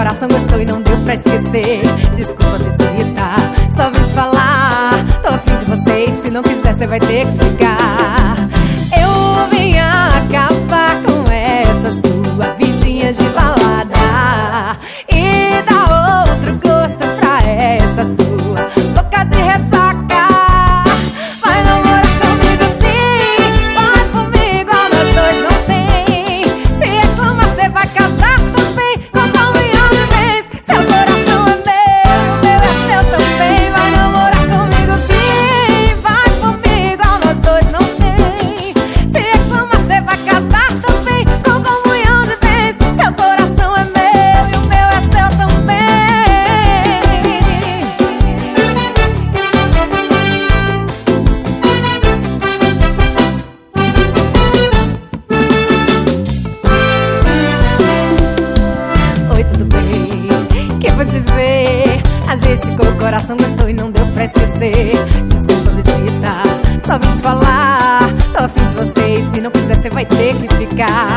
coração gostou e não deu pra esquecer. Desculpa, visita, só vim te falar. Tô afim de você e se não quiser, você vai ter que ficar. Ficou, o coração gostou e não deu pra esquecer. Desculpa, visita, só vim te falar. Tô afim de você e se não quiser, você vai ter que ficar.